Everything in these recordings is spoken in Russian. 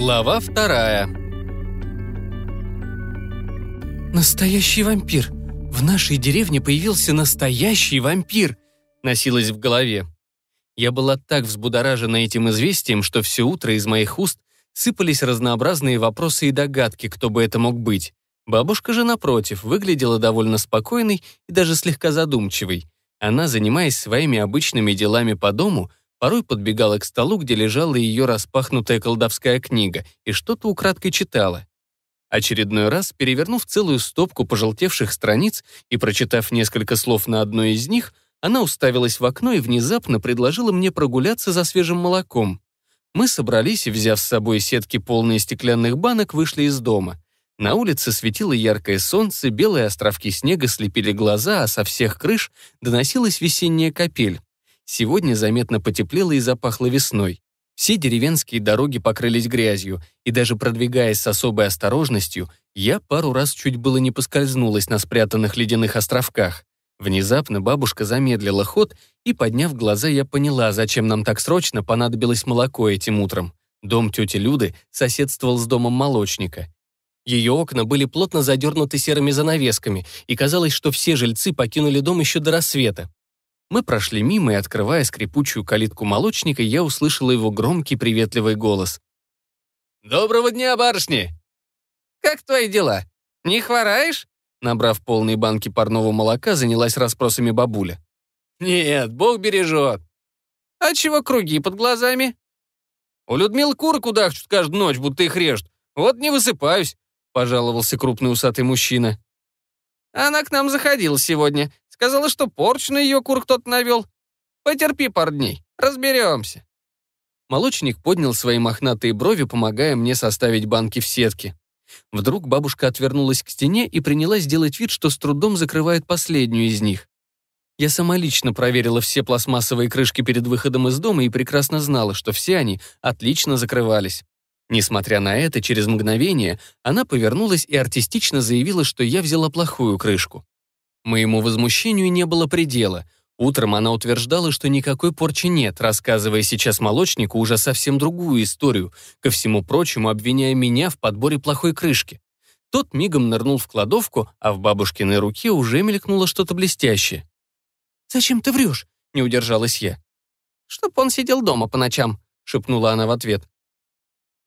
Глава вторая. «Настоящий вампир! В нашей деревне появился настоящий вампир!» носилось в голове. Я была так взбудоражена этим известием, что все утро из моих уст сыпались разнообразные вопросы и догадки, кто бы это мог быть. Бабушка же, напротив, выглядела довольно спокойной и даже слегка задумчивой. Она, занимаясь своими обычными делами по дому, порой подбегала к столу, где лежала ее распахнутая колдовская книга, и что-то украдкой читала. Очередной раз, перевернув целую стопку пожелтевших страниц и прочитав несколько слов на одной из них, она уставилась в окно и внезапно предложила мне прогуляться за свежим молоком. Мы собрались и, взяв с собой сетки полные стеклянных банок, вышли из дома. На улице светило яркое солнце, белые островки снега слепили глаза, а со всех крыш доносилась весенняя капель. Сегодня заметно потеплело и запахло весной. Все деревенские дороги покрылись грязью, и даже продвигаясь с особой осторожностью, я пару раз чуть было не поскользнулась на спрятанных ледяных островках. Внезапно бабушка замедлила ход, и, подняв глаза, я поняла, зачем нам так срочно понадобилось молоко этим утром. Дом тети Люды соседствовал с домом молочника. Ее окна были плотно задернуты серыми занавесками, и казалось, что все жильцы покинули дом еще до рассвета. Мы прошли мимо, и, открывая скрипучую калитку молочника, я услышала его громкий приветливый голос. «Доброго дня, барышни!» «Как твои дела? Не хвораешь?» Набрав полные банки парного молока, занялась расспросами бабуля. «Нет, бог бережет». «А чего круги под глазами?» «У Людмилы куры кудахчут каждую ночь, будто их режут. Вот не высыпаюсь», — пожаловался крупный усатый мужчина. «Она к нам заходила сегодня. Сказала, что порч ее кур кто-то навел. Потерпи пару дней, разберемся». Молочник поднял свои мохнатые брови, помогая мне составить банки в сетке. Вдруг бабушка отвернулась к стене и принялась делать вид, что с трудом закрывает последнюю из них. Я сама лично проверила все пластмассовые крышки перед выходом из дома и прекрасно знала, что все они отлично закрывались. Несмотря на это, через мгновение она повернулась и артистично заявила, что я взяла плохую крышку. Моему возмущению не было предела. Утром она утверждала, что никакой порчи нет, рассказывая сейчас молочнику уже совсем другую историю, ко всему прочему обвиняя меня в подборе плохой крышки. Тот мигом нырнул в кладовку, а в бабушкиной руке уже мелькнуло что-то блестящее. «Зачем ты врешь?» — не удержалась я. «Чтоб он сидел дома по ночам», — шепнула она в ответ.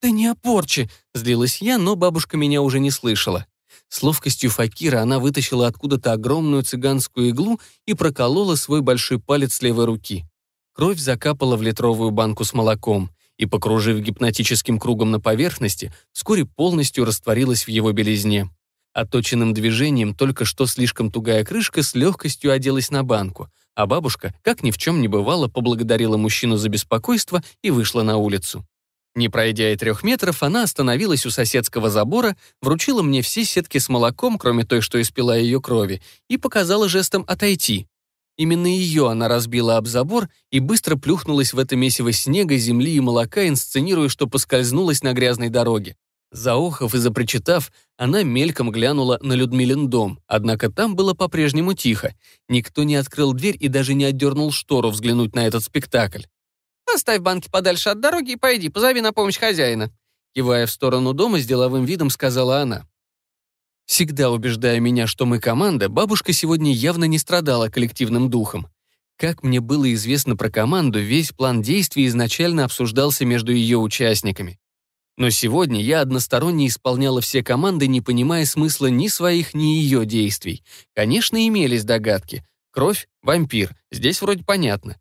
«Да не о порче!» — злилась я, но бабушка меня уже не слышала. С ловкостью факира она вытащила откуда-то огромную цыганскую иглу и проколола свой большой палец левой руки. Кровь закапала в литровую банку с молоком и, покружив гипнотическим кругом на поверхности, вскоре полностью растворилась в его белизне. Отточенным движением только что слишком тугая крышка с легкостью оделась на банку, а бабушка, как ни в чем не бывало, поблагодарила мужчину за беспокойство и вышла на улицу. Не пройдя и трех метров, она остановилась у соседского забора, вручила мне все сетки с молоком, кроме той, что испила ее крови, и показала жестом отойти. Именно ее она разбила об забор и быстро плюхнулась в это месиво снега, земли и молока, инсценируя, что поскользнулась на грязной дороге. Заохов и запричитав, она мельком глянула на Людмилин дом, однако там было по-прежнему тихо. Никто не открыл дверь и даже не отдернул штору взглянуть на этот спектакль. Оставь банки подальше от дороги и пойди, позови на помощь хозяина». Кивая в сторону дома, с деловым видом сказала она. Всегда убеждая меня, что мы команда, бабушка сегодня явно не страдала коллективным духом. Как мне было известно про команду, весь план действий изначально обсуждался между ее участниками. Но сегодня я односторонне исполняла все команды, не понимая смысла ни своих, ни ее действий. Конечно, имелись догадки. Кровь — вампир, здесь вроде понятно.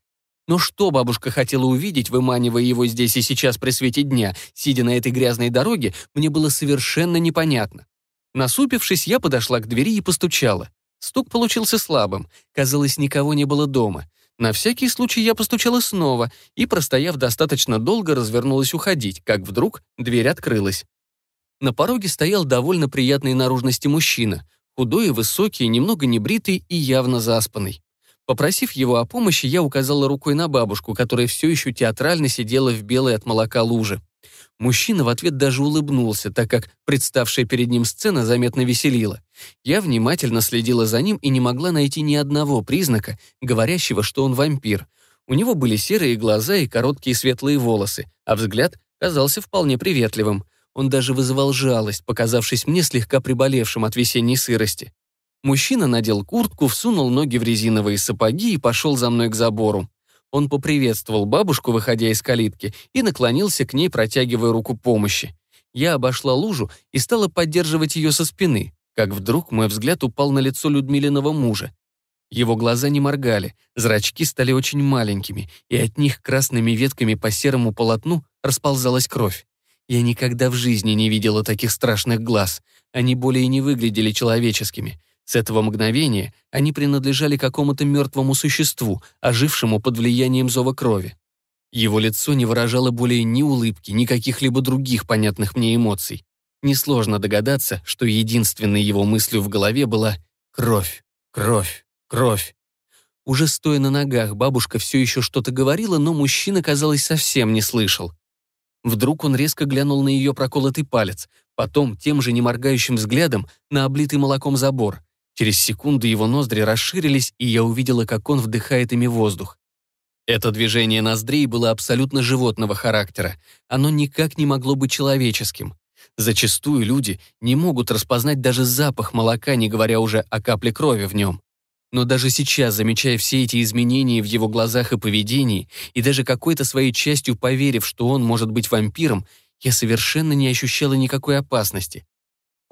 Но что бабушка хотела увидеть, выманивая его здесь и сейчас при свете дня, сидя на этой грязной дороге, мне было совершенно непонятно. Насупившись, я подошла к двери и постучала. Стук получился слабым. Казалось, никого не было дома. На всякий случай я постучала снова и, простояв достаточно долго, развернулась уходить, как вдруг дверь открылась. На пороге стоял довольно приятной наружности мужчина, худой и высокий, немного небритый и явно заспанный. Попросив его о помощи, я указала рукой на бабушку, которая все еще театрально сидела в белой от молока луже. Мужчина в ответ даже улыбнулся, так как представшая перед ним сцена заметно веселила. Я внимательно следила за ним и не могла найти ни одного признака, говорящего, что он вампир. У него были серые глаза и короткие светлые волосы, а взгляд казался вполне приветливым. Он даже вызывал жалость, показавшись мне слегка приболевшим от весенней сырости. Мужчина надел куртку, всунул ноги в резиновые сапоги и пошел за мной к забору. Он поприветствовал бабушку, выходя из калитки, и наклонился к ней, протягивая руку помощи. Я обошла лужу и стала поддерживать ее со спины, как вдруг мой взгляд упал на лицо Людмилиного мужа. Его глаза не моргали, зрачки стали очень маленькими, и от них красными ветками по серому полотну расползалась кровь. Я никогда в жизни не видела таких страшных глаз. Они более не выглядели человеческими. С этого мгновения они принадлежали какому-то мертвому существу, ожившему под влиянием зова крови. Его лицо не выражало более ни улыбки, ни каких-либо других понятных мне эмоций. Несложно догадаться, что единственной его мыслью в голове была «кровь, кровь, кровь». Уже стоя на ногах, бабушка все еще что-то говорила, но мужчина, казалось, совсем не слышал. Вдруг он резко глянул на ее проколотый палец, потом тем же неморгающим взглядом на облитый молоком забор. Через секунду его ноздри расширились, и я увидела, как он вдыхает ими воздух. Это движение ноздрей было абсолютно животного характера. Оно никак не могло быть человеческим. Зачастую люди не могут распознать даже запах молока, не говоря уже о капле крови в нем. Но даже сейчас, замечая все эти изменения в его глазах и поведении, и даже какой-то своей частью поверив, что он может быть вампиром, я совершенно не ощущала никакой опасности.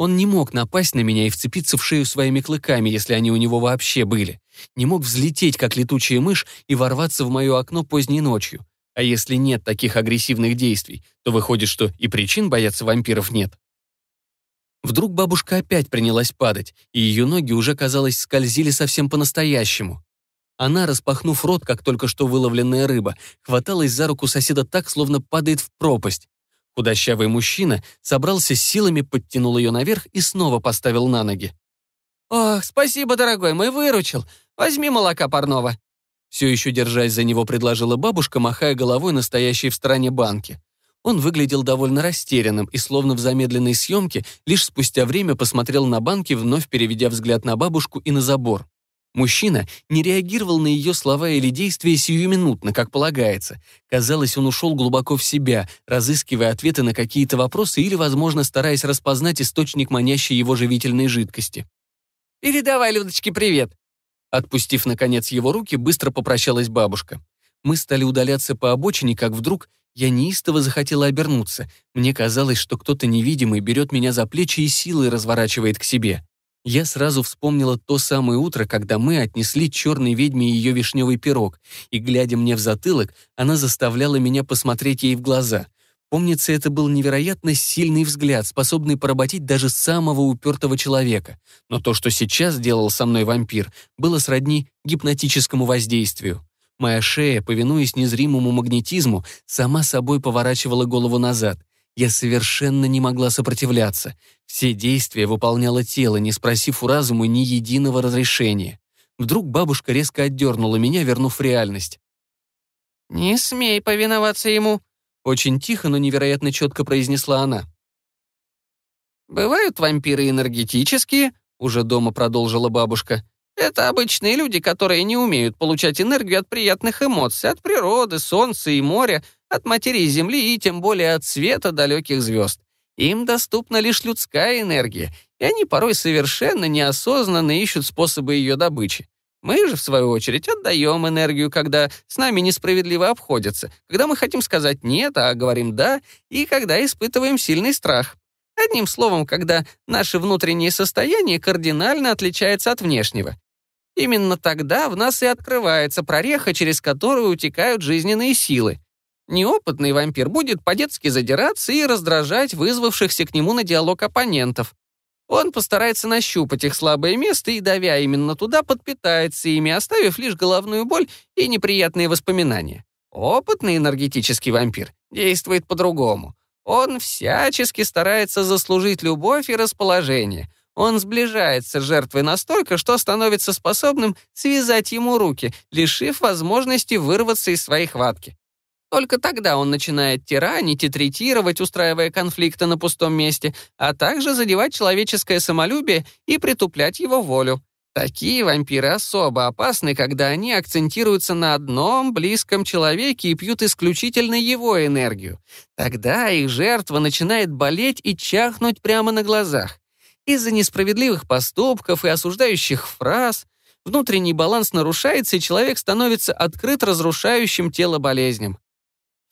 Он не мог напасть на меня и вцепиться в шею своими клыками, если они у него вообще были. Не мог взлететь, как летучая мышь, и ворваться в мое окно поздней ночью. А если нет таких агрессивных действий, то выходит, что и причин бояться вампиров нет. Вдруг бабушка опять принялась падать, и ее ноги уже, казалось, скользили совсем по-настоящему. Она, распахнув рот, как только что выловленная рыба, хваталась за руку соседа так, словно падает в пропасть. Худощавый мужчина собрался с силами, подтянул ее наверх и снова поставил на ноги. «Ох, спасибо, дорогой, мой выручил. Возьми молока парного». Все еще держась за него, предложила бабушка, махая головой настоящей в стороне банки. Он выглядел довольно растерянным и, словно в замедленной съемке, лишь спустя время посмотрел на банки, вновь переведя взгляд на бабушку и на забор. Мужчина не реагировал на ее слова или действия сиюминутно, как полагается. Казалось, он ушел глубоко в себя, разыскивая ответы на какие-то вопросы или, возможно, стараясь распознать источник манящей его живительной жидкости. «Передавай Людочке привет!» Отпустив, наконец, его руки, быстро попрощалась бабушка. Мы стали удаляться по обочине, как вдруг я неистово захотела обернуться. Мне казалось, что кто-то невидимый берет меня за плечи и силой разворачивает к себе. Я сразу вспомнила то самое утро, когда мы отнесли черной ведьме ее вишневый пирог, и, глядя мне в затылок, она заставляла меня посмотреть ей в глаза. Помнится, это был невероятно сильный взгляд, способный поработить даже самого упертого человека. Но то, что сейчас делал со мной вампир, было сродни гипнотическому воздействию. Моя шея, повинуясь незримому магнетизму, сама собой поворачивала голову назад. Я совершенно не могла сопротивляться. Все действия выполняло тело, не спросив у разума ни единого разрешения. Вдруг бабушка резко отдернула меня, вернув реальность. «Не смей повиноваться ему», — очень тихо, но невероятно четко произнесла она. «Бывают вампиры энергетические», — уже дома продолжила бабушка. Это обычные люди, которые не умеют получать энергию от приятных эмоций, от природы, солнца и моря, от материи Земли и тем более от света далеких звезд. Им доступна лишь людская энергия, и они порой совершенно неосознанно ищут способы ее добычи. Мы же, в свою очередь, отдаем энергию, когда с нами несправедливо обходятся, когда мы хотим сказать «нет», а говорим «да», и когда испытываем сильный страх. Одним словом, когда наше внутреннее состояние кардинально отличается от внешнего. Именно тогда в нас и открывается прореха, через которую утекают жизненные силы. Неопытный вампир будет по-детски задираться и раздражать вызвавшихся к нему на диалог оппонентов. Он постарается нащупать их слабое место и, давя именно туда, подпитается ими, оставив лишь головную боль и неприятные воспоминания. Опытный энергетический вампир действует по-другому. Он всячески старается заслужить любовь и расположение — он сближается с жертвой настолько, что становится способным связать ему руки, лишив возможности вырваться из своей хватки. Только тогда он начинает тиранить и третировать, устраивая конфликты на пустом месте, а также задевать человеческое самолюбие и притуплять его волю. Такие вампиры особо опасны, когда они акцентируются на одном близком человеке и пьют исключительно его энергию. Тогда их жертва начинает болеть и чахнуть прямо на глазах. Из-за несправедливых поступков и осуждающих фраз внутренний баланс нарушается, и человек становится открыт разрушающим тело болезням.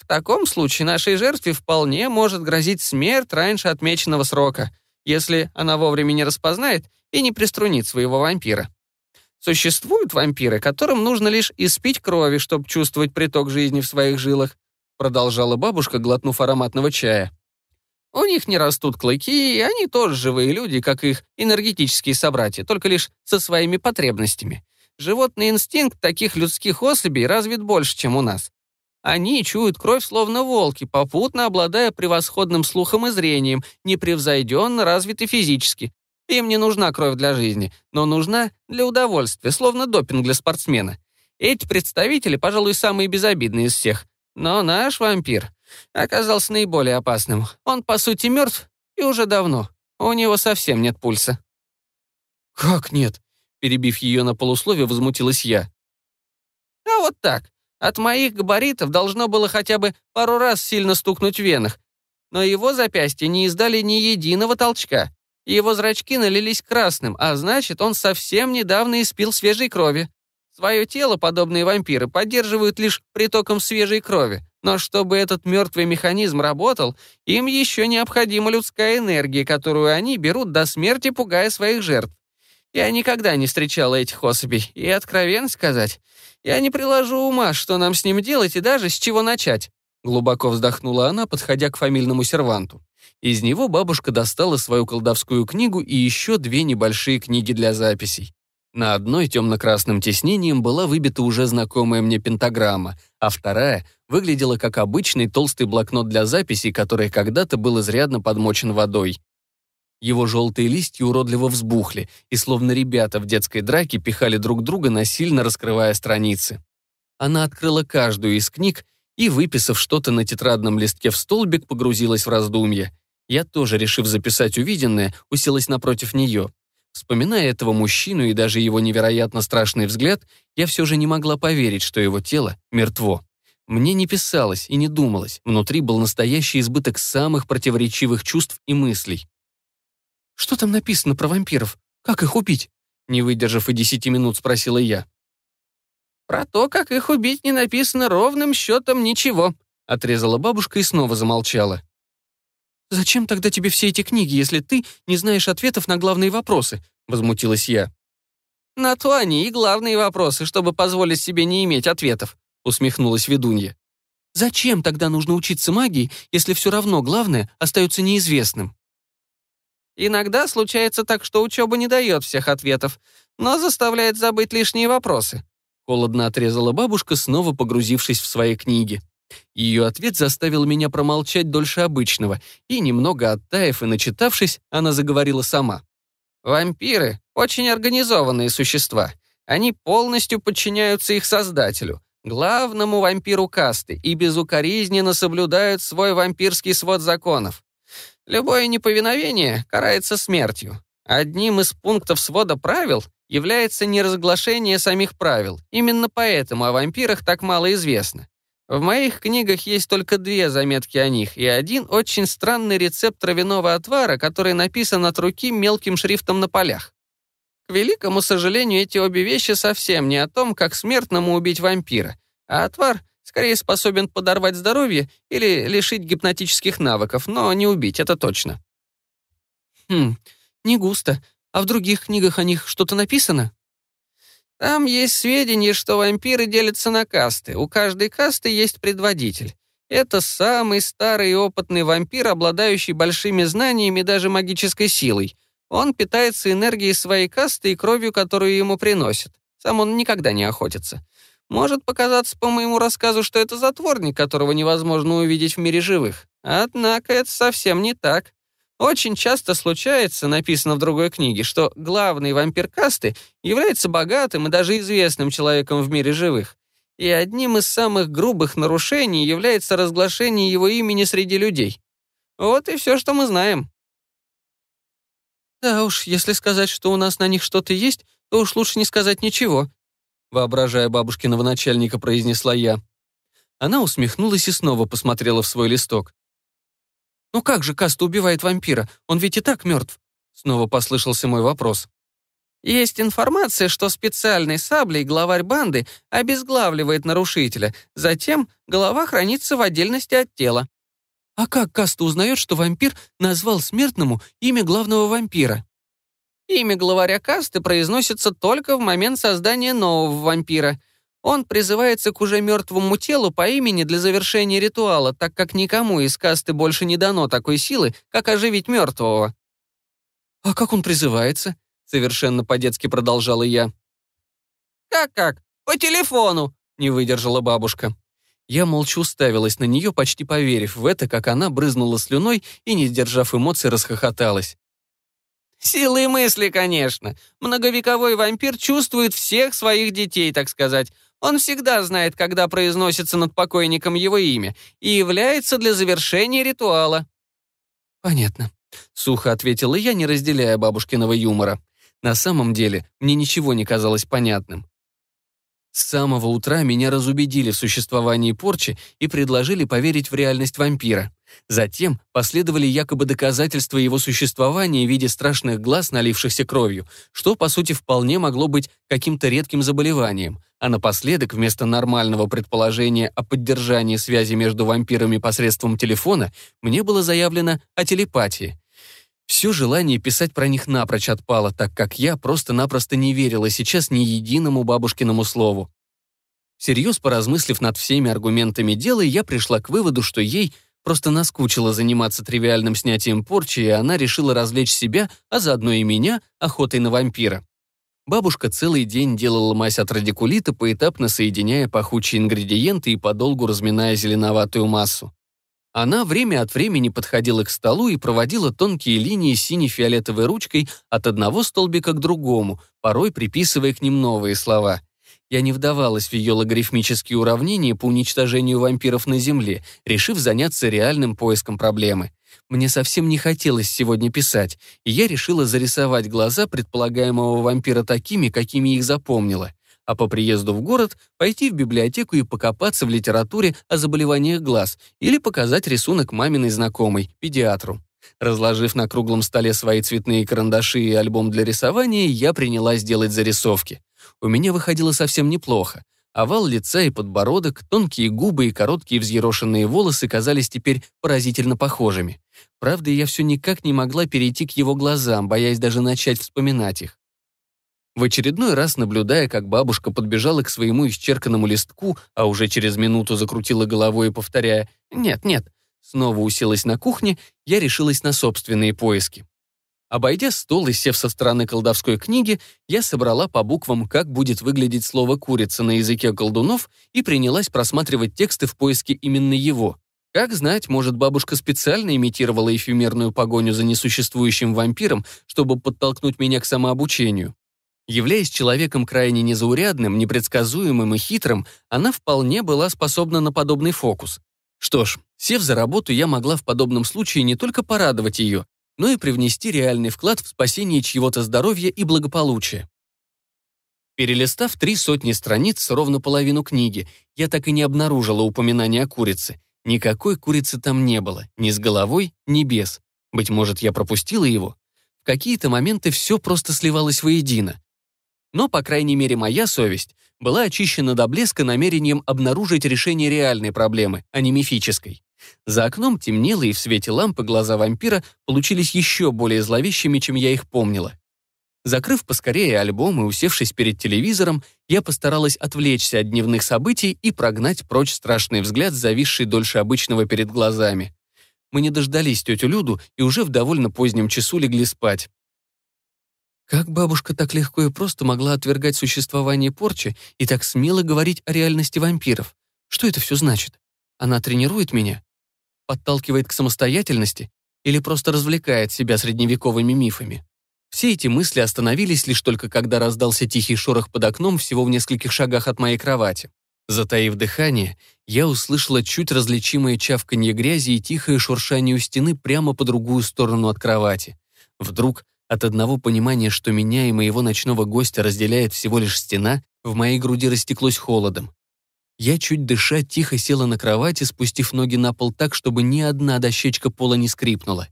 Таком случае нашей жертве вполне может грозить смерть раньше отмеченного срока, если она вовремя не распознает и не приструнит своего вампира. Существуют вампиры, которым нужно лишь испить крови, чтобы чувствовать приток жизни в своих жилах, продолжала бабушка, глотнув ароматного чая. У них не растут клыки, и они тоже живые люди, как их энергетические собратья, только лишь со своими потребностями. Животный инстинкт таких людских особей развит больше, чем у нас. Они чуют кровь словно волки, попутно обладая превосходным слухом и зрением, непревзойденно развиты физически. Им не нужна кровь для жизни, но нужна для удовольствия, словно допинг для спортсмена. Эти представители, пожалуй, самые безобидные из всех. Но наш вампир оказался наиболее опасным. Он, по сути, мертв и уже давно. У него совсем нет пульса. «Как нет?» Перебив ее на полусловие, возмутилась я. «А вот так. От моих габаритов должно было хотя бы пару раз сильно стукнуть в венах. Но его запястья не издали ни единого толчка. Его зрачки налились красным, а значит, он совсем недавно испил свежей крови. Свое тело подобные вампиры поддерживают лишь притоком свежей крови. Но чтобы этот мертвый механизм работал, им еще необходима людская энергия, которую они берут до смерти, пугая своих жертв. Я никогда не встречала этих особей, и, откровенно сказать, я не приложу ума, что нам с ним делать и даже с чего начать». Глубоко вздохнула она, подходя к фамильному серванту. Из него бабушка достала свою колдовскую книгу и еще две небольшие книги для записей. На одной темно-красным тиснением была выбита уже знакомая мне пентаграмма, а вторая выглядела как обычный толстый блокнот для записей, который когда-то был изрядно подмочен водой. Его желтые листья уродливо взбухли, и словно ребята в детской драке пихали друг друга, насильно раскрывая страницы. Она открыла каждую из книг и, выписав что-то на тетрадном листке в столбик, погрузилась в раздумья. Я тоже, решив записать увиденное, уселась напротив нее. Вспоминая этого мужчину и даже его невероятно страшный взгляд, я все же не могла поверить, что его тело мертво. Мне не писалось и не думалось, внутри был настоящий избыток самых противоречивых чувств и мыслей. «Что там написано про вампиров? Как их убить?» Не выдержав и десяти минут, спросила я. «Про то, как их убить, не написано ровным счетом ничего», отрезала бабушка и снова замолчала. «Зачем тогда тебе все эти книги, если ты не знаешь ответов на главные вопросы?» возмутилась я. «На то они и главные вопросы, чтобы позволить себе не иметь ответов», усмехнулась ведунья. «Зачем тогда нужно учиться магии, если все равно главное остается неизвестным?» Иногда случается так, что учеба не дает всех ответов, но заставляет забыть лишние вопросы. Холодно отрезала бабушка, снова погрузившись в свои книги. Ее ответ заставил меня промолчать дольше обычного, и, немного оттаив и начитавшись, она заговорила сама. «Вампиры — очень организованные существа. Они полностью подчиняются их создателю, главному вампиру касты, и безукоризненно соблюдают свой вампирский свод законов. Любое неповиновение карается смертью. Одним из пунктов свода правил является неразглашение самих правил. Именно поэтому о вампирах так мало известно. В моих книгах есть только две заметки о них и один очень странный рецепт травяного отвара, который написан от руки мелким шрифтом на полях. К великому сожалению, эти обе вещи совсем не о том, как смертному убить вампира, а отвар Скорее способен подорвать здоровье или лишить гипнотических навыков, но не убить, это точно. Хм, не густо. А в других книгах о них что-то написано? Там есть сведения, что вампиры делятся на касты. У каждой касты есть предводитель. Это самый старый и опытный вампир, обладающий большими знаниями и даже магической силой. Он питается энергией своей касты и кровью, которую ему приносят. Сам он никогда не охотится. Может показаться по моему рассказу, что это затворник, которого невозможно увидеть в мире живых. Однако это совсем не так. Очень часто случается, написано в другой книге, что главный вампир касты является богатым и даже известным человеком в мире живых. И одним из самых грубых нарушений является разглашение его имени среди людей. Вот и все, что мы знаем. Да уж, если сказать, что у нас на них что-то есть, то уж лучше не сказать ничего», воображая бабушкиного начальника, произнесла я. Она усмехнулась и снова посмотрела в свой листок. «Ну как же Каста убивает вампира? Он ведь и так мертв!» Снова послышался мой вопрос. Есть информация, что специальной саблей главарь банды обезглавливает нарушителя, затем голова хранится в отдельности от тела. А как Каста узнает, что вампир назвал смертному имя главного вампира? Имя главаря касты произносится только в момент создания нового вампира. Он призывается к уже мертвому телу по имени для завершения ритуала, так как никому из касты больше не дано такой силы, как оживить мертвого. «А как он призывается?» — совершенно по-детски продолжала я. «Как-как? По телефону!» — не выдержала бабушка. Я молча уставилась на нее, почти поверив в это, как она брызнула слюной и, не сдержав эмоций, расхохоталась. Силы мысли, конечно. Многовековой вампир чувствует всех своих детей, так сказать. Он всегда знает, когда произносится над покойником его имя, и является для завершения ритуала. «Понятно», — сухо ответила я, не разделяя бабушкиного юмора. На самом деле, мне ничего не казалось понятным. С самого утра меня разубедили в существовании порчи и предложили поверить в реальность вампира. Затем последовали якобы доказательства его существования в виде страшных глаз, налившихся кровью, что, по сути, вполне могло быть каким-то редким заболеванием. А напоследок, вместо нормального предположения о поддержании связи между вампирами посредством телефона, мне было заявлено о телепатии. Все желание писать про них напрочь отпало, так как я просто-напросто не верила сейчас ни единому бабушкиному слову. Всерьез поразмыслив над всеми аргументами дела, я пришла к выводу, что ей просто наскучило заниматься тривиальным снятием порчи, и она решила развлечь себя, а заодно и меня, охотой на вампира. Бабушка целый день делала мазь от радикулита, поэтапно соединяя пахучие ингредиенты и подолгу разминая зеленоватую массу. Она время от времени подходила к столу и проводила тонкие линии сине-фиолетовой ручкой от одного столбика к другому, порой приписывая к ним новые слова. Я не вдавалась в ее логарифмические уравнения по уничтожению вампиров на Земле, решив заняться реальным поиском проблемы. Мне совсем не хотелось сегодня писать, и я решила зарисовать глаза предполагаемого вампира такими, какими их запомнила а по приезду в город пойти в библиотеку и покопаться в литературе о заболеваниях глаз или показать рисунок маминой знакомой, педиатру. Разложив на круглом столе свои цветные карандаши и альбом для рисования, я принялась делать зарисовки. У меня выходило совсем неплохо. Овал лица и подбородок, тонкие губы и короткие взъерошенные волосы казались теперь поразительно похожими. Правда, я все никак не могла перейти к его глазам, боясь даже начать вспоминать их. В очередной раз, наблюдая, как бабушка подбежала к своему исчерканному листку, а уже через минуту закрутила головой и повторяя «Нет, нет», снова уселась на кухне, я решилась на собственные поиски. Обойдя стол и сев со стороны колдовской книги, я собрала по буквам, как будет выглядеть слово «курица» на языке колдунов и принялась просматривать тексты в поиске именно его. Как знать, может, бабушка специально имитировала эфемерную погоню за несуществующим вампиром, чтобы подтолкнуть меня к самообучению. Являясь человеком крайне незаурядным, непредсказуемым и хитрым, она вполне была способна на подобный фокус. Что ж, сев за работу, я могла в подобном случае не только порадовать ее, но и привнести реальный вклад в спасение чьего-то здоровья и благополучия. Перелистав три сотни страниц, ровно половину книги, я так и не обнаружила упоминания о курице. Никакой курицы там не было, ни с головой, ни без. Быть может, я пропустила его? В какие-то моменты все просто сливалось воедино. Но, по крайней мере, моя совесть была очищена до блеска намерением обнаружить решение реальной проблемы, а не мифической. За окном темнело, и в свете лампы глаза вампира получились еще более зловещими, чем я их помнила. Закрыв поскорее альбом и усевшись перед телевизором, я постаралась отвлечься от дневных событий и прогнать прочь страшный взгляд, зависший дольше обычного перед глазами. Мы не дождались тетю Люду и уже в довольно позднем часу легли спать. Как бабушка так легко и просто могла отвергать существование порчи и так смело говорить о реальности вампиров? Что это все значит? Она тренирует меня? Подталкивает к самостоятельности? Или просто развлекает себя средневековыми мифами? Все эти мысли остановились лишь только когда раздался тихий шорох под окном всего в нескольких шагах от моей кровати. Затаив дыхание, я услышала чуть различимое чавканье грязи и тихое шуршание у стены прямо по другую сторону от кровати. Вдруг От одного понимания, что меня и моего ночного гостя разделяет всего лишь стена, в моей груди растеклось холодом. Я, чуть дыша, тихо села на кровати, спустив ноги на пол так, чтобы ни одна дощечка пола не скрипнула.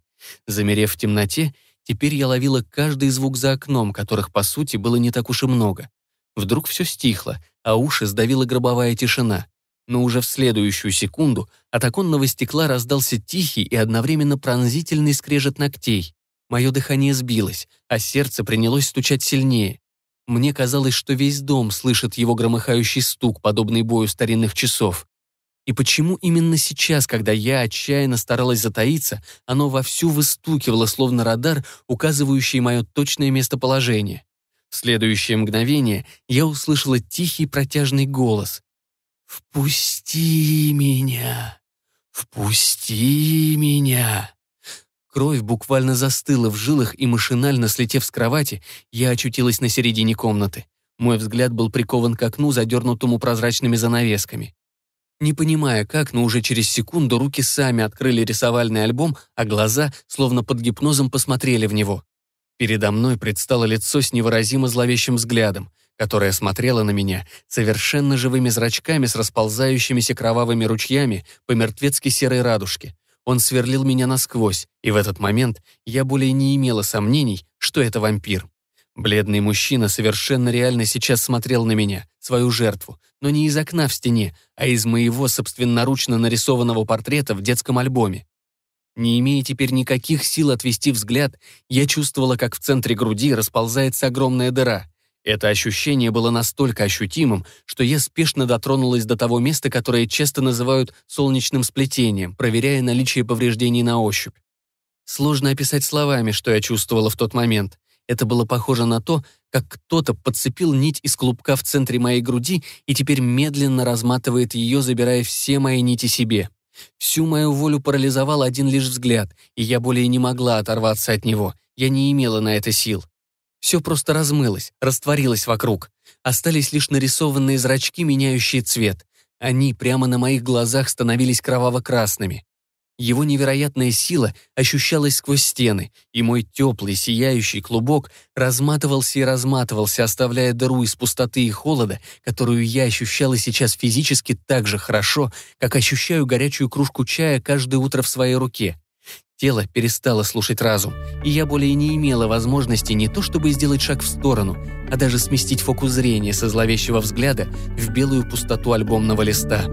Замерев в темноте, теперь я ловила каждый звук за окном, которых, по сути, было не так уж и много. Вдруг все стихло, а уши сдавила гробовая тишина. Но уже в следующую секунду от оконного стекла раздался тихий и одновременно пронзительный скрежет ногтей. Мое дыхание сбилось, а сердце принялось стучать сильнее. Мне казалось, что весь дом слышит его громыхающий стук, подобный бою старинных часов. И почему именно сейчас, когда я отчаянно старалась затаиться, оно вовсю выстукивало, словно радар, указывающий мое точное местоположение? В следующее мгновение я услышала тихий протяжный голос. «Впусти меня! Впусти меня!» Кровь буквально застыла в жилах, и машинально слетев с кровати, я очутилась на середине комнаты. Мой взгляд был прикован к окну, задернутому прозрачными занавесками. Не понимая как, но уже через секунду руки сами открыли рисовальный альбом, а глаза, словно под гипнозом, посмотрели в него. Передо мной предстало лицо с невыразимо зловещим взглядом, которое смотрело на меня совершенно живыми зрачками с расползающимися кровавыми ручьями по мертвецки серой радужке. Он сверлил меня насквозь, и в этот момент я более не имела сомнений, что это вампир. Бледный мужчина совершенно реально сейчас смотрел на меня, свою жертву, но не из окна в стене, а из моего собственноручно нарисованного портрета в детском альбоме. Не имея теперь никаких сил отвести взгляд, я чувствовала, как в центре груди расползается огромная дыра. Это ощущение было настолько ощутимым, что я спешно дотронулась до того места, которое часто называют солнечным сплетением, проверяя наличие повреждений на ощупь. Сложно описать словами, что я чувствовала в тот момент. Это было похоже на то, как кто-то подцепил нить из клубка в центре моей груди и теперь медленно разматывает ее, забирая все мои нити себе. Всю мою волю парализовал один лишь взгляд, и я более не могла оторваться от него. Я не имела на это сил. Все просто размылось, растворилось вокруг. Остались лишь нарисованные зрачки, меняющие цвет. Они прямо на моих глазах становились кроваво-красными. Его невероятная сила ощущалась сквозь стены, и мой теплый, сияющий клубок разматывался и разматывался, оставляя дыру из пустоты и холода, которую я ощущала сейчас физически так же хорошо, как ощущаю горячую кружку чая каждое утро в своей руке. Тело перестало слушать разум, и я более не имела возможности не то чтобы сделать шаг в сторону, а даже сместить фокус зрения со зловещего взгляда в белую пустоту альбомного листа.